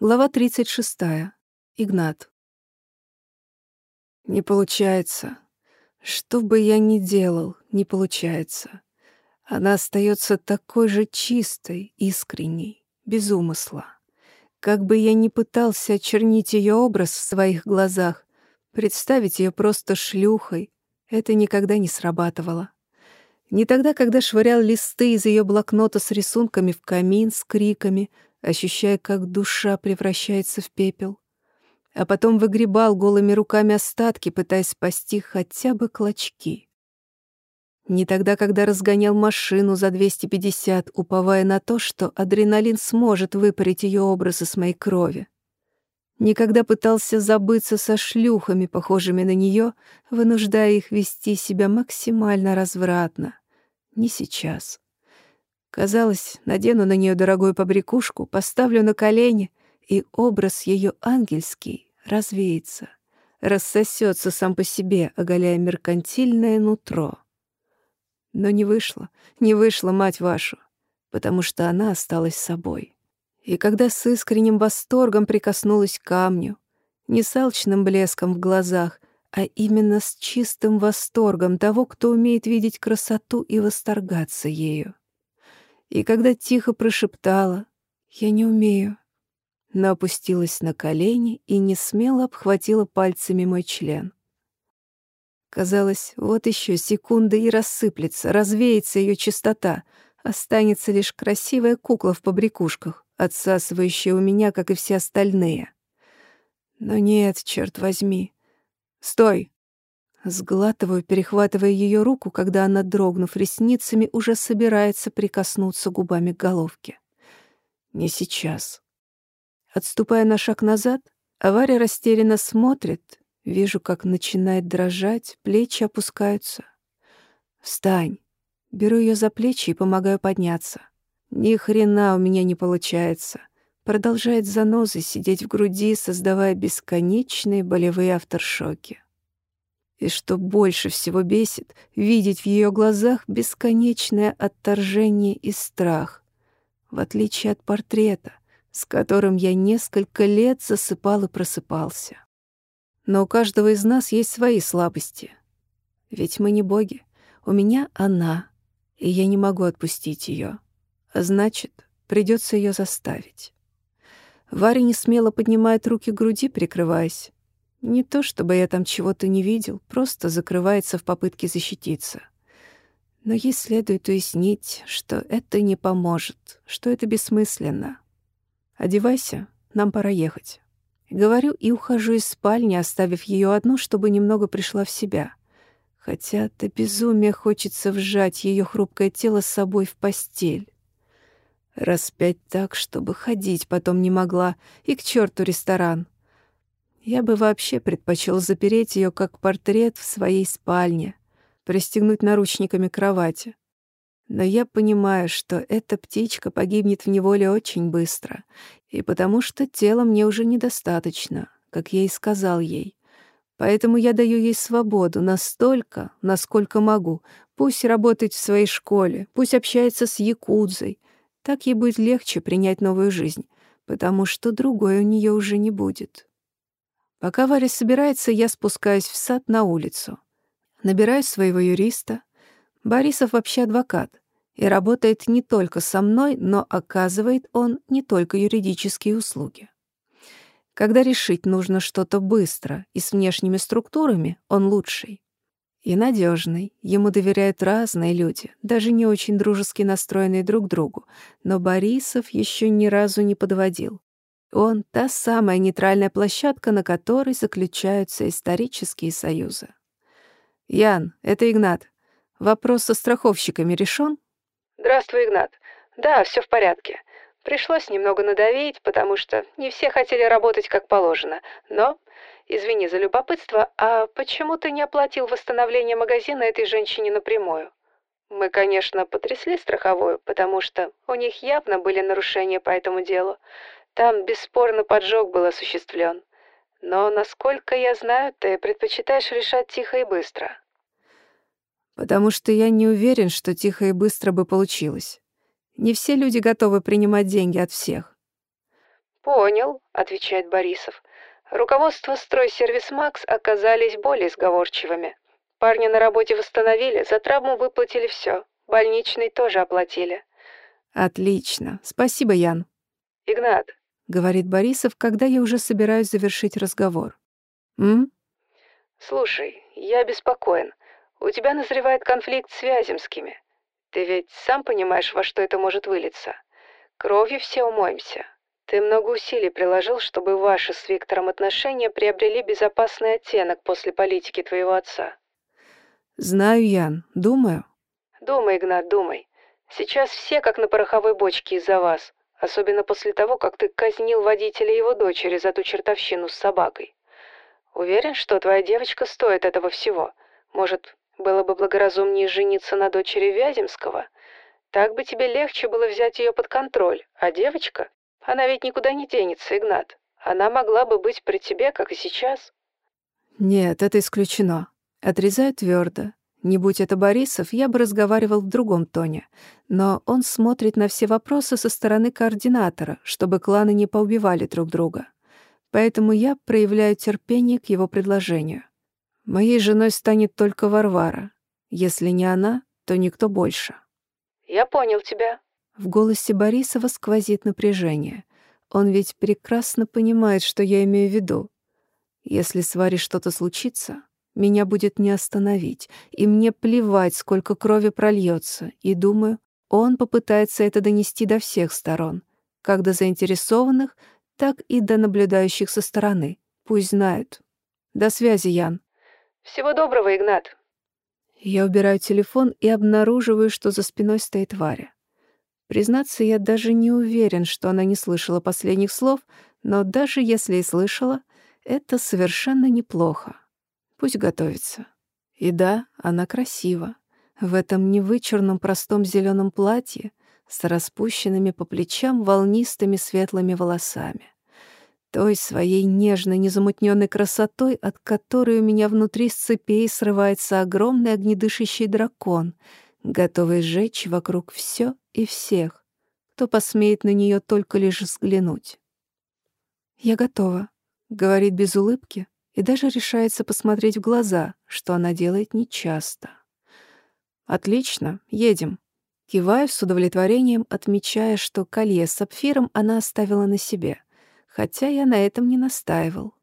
Глава 36. Игнат. Не получается. Что бы я ни делал, не получается. Она остается такой же чистой, искренней, без умысла. Как бы я ни пытался очернить ее образ в своих глазах, представить ее просто шлюхой, это никогда не срабатывало. Не тогда, когда швырял листы из ее блокнота с рисунками в камин с криками — ощущая, как душа превращается в пепел. А потом выгребал голыми руками остатки, пытаясь спасти хотя бы клочки. Не тогда, когда разгонял машину за 250, уповая на то, что адреналин сможет выпарить ее образ из моей крови. Никогда пытался забыться со шлюхами, похожими на нее, вынуждая их вести себя максимально развратно. Не сейчас. Казалось, надену на нее дорогую побрякушку, поставлю на колени, и образ ее ангельский развеется, рассосется сам по себе, оголяя меркантильное нутро. Но не вышло, не вышло, мать вашу, потому что она осталась собой. И когда с искренним восторгом прикоснулась к камню, не с алчным блеском в глазах, а именно с чистым восторгом того, кто умеет видеть красоту и восторгаться ею и когда тихо прошептала «Я не умею», но опустилась на колени и не смело обхватила пальцами мой член. Казалось, вот еще секунда и рассыплется, развеется ее чистота, останется лишь красивая кукла в побрякушках, отсасывающая у меня, как и все остальные. Но нет, черт возьми. Стой! Сглатываю, перехватывая ее руку, когда она, дрогнув ресницами, уже собирается прикоснуться губами к головке. Не сейчас. Отступая на шаг назад, авария растерянно смотрит, вижу, как начинает дрожать, плечи опускаются. «Встань!» Беру ее за плечи и помогаю подняться. Ни хрена у меня не получается. Продолжает занозой сидеть в груди, создавая бесконечные болевые авторшоки. И что больше всего бесит, видеть в ее глазах бесконечное отторжение и страх, в отличие от портрета, с которым я несколько лет засыпал и просыпался. Но у каждого из нас есть свои слабости. Ведь мы не боги. У меня она, и я не могу отпустить ее. А значит, придется ее заставить. Варя не смело поднимает руки к груди, прикрываясь. Не то чтобы я там чего-то не видел, просто закрывается в попытке защититься. Но ей следует уяснить, что это не поможет, что это бессмысленно. «Одевайся, нам пора ехать». Говорю и ухожу из спальни, оставив ее одну, чтобы немного пришла в себя. Хотя до безумия хочется вжать ее хрупкое тело с собой в постель. Распять так, чтобы ходить потом не могла, и к черту ресторан — я бы вообще предпочел запереть ее как портрет в своей спальне, пристегнуть наручниками к кровати. Но я понимаю, что эта птичка погибнет в неволе очень быстро, и потому что тела мне уже недостаточно, как я и сказал ей. Поэтому я даю ей свободу настолько, насколько могу. Пусть работает в своей школе, пусть общается с якудзой. Так ей будет легче принять новую жизнь, потому что другой у нее уже не будет. Пока Варя собирается, я спускаюсь в сад на улицу. Набираю своего юриста. Борисов вообще адвокат и работает не только со мной, но оказывает он не только юридические услуги. Когда решить нужно что-то быстро и с внешними структурами, он лучший. И надежный. Ему доверяют разные люди, даже не очень дружески настроенные друг другу, но Борисов еще ни разу не подводил. Он — та самая нейтральная площадка, на которой заключаются исторические союзы. «Ян, это Игнат. Вопрос со страховщиками решен? «Здравствуй, Игнат. Да, все в порядке. Пришлось немного надавить, потому что не все хотели работать как положено. Но, извини за любопытство, а почему ты не оплатил восстановление магазина этой женщине напрямую? Мы, конечно, потрясли страховую, потому что у них явно были нарушения по этому делу. Там бесспорно поджог был осуществлен. Но, насколько я знаю, ты предпочитаешь решать тихо и быстро. Потому что я не уверен, что тихо и быстро бы получилось. Не все люди готовы принимать деньги от всех. «Понял», — отвечает Борисов. Руководство «Стройсервис Макс» оказались более сговорчивыми. Парня на работе восстановили, за травму выплатили все. Больничный тоже оплатили. Отлично. Спасибо, Ян. Игнат, говорит Борисов, когда я уже собираюсь завершить разговор. М? Слушай, я беспокоен. У тебя назревает конфликт с Вяземскими. Ты ведь сам понимаешь, во что это может вылиться. Кровью все умоемся. Ты много усилий приложил, чтобы ваши с Виктором отношения приобрели безопасный оттенок после политики твоего отца. Знаю, Ян, думаю. Думай, Игнат, думай. Сейчас все как на пороховой бочке из-за вас, особенно после того, как ты казнил водителя его дочери за ту чертовщину с собакой. Уверен, что твоя девочка стоит этого всего. Может, было бы благоразумнее жениться на дочери Вяземского? Так бы тебе легче было взять ее под контроль, а девочка она ведь никуда не денется, Игнат. Она могла бы быть при тебе, как и сейчас. Нет, это исключено. Отрезаю твердо. Не будь это Борисов, я бы разговаривал в другом тоне. Но он смотрит на все вопросы со стороны координатора, чтобы кланы не поубивали друг друга. Поэтому я проявляю терпение к его предложению. Моей женой станет только Варвара. Если не она, то никто больше. «Я понял тебя», в голосе Борисова сквозит напряжение. Он ведь прекрасно понимает, что я имею в виду. Если с Варей что-то случится, меня будет не остановить, и мне плевать, сколько крови прольется, и думаю, он попытается это донести до всех сторон, как до заинтересованных, так и до наблюдающих со стороны. Пусть знают. До связи, Ян. Всего доброго, Игнат. Я убираю телефон и обнаруживаю, что за спиной стоит Варя. Признаться, я даже не уверен, что она не слышала последних слов, но даже если и слышала, это совершенно неплохо. Пусть готовится. И да, она красива. В этом невычурном простом зеленом платье с распущенными по плечам волнистыми светлыми волосами. Той своей нежной, незамутненной красотой, от которой у меня внутри с цепей срывается огромный огнедышащий дракон — готовый сжечь вокруг все и всех, кто посмеет на нее только лишь взглянуть. «Я готова», — говорит без улыбки и даже решается посмотреть в глаза, что она делает нечасто. «Отлично, едем». Киваю с удовлетворением, отмечая, что колье с сапфиром она оставила на себе, хотя я на этом не настаивал.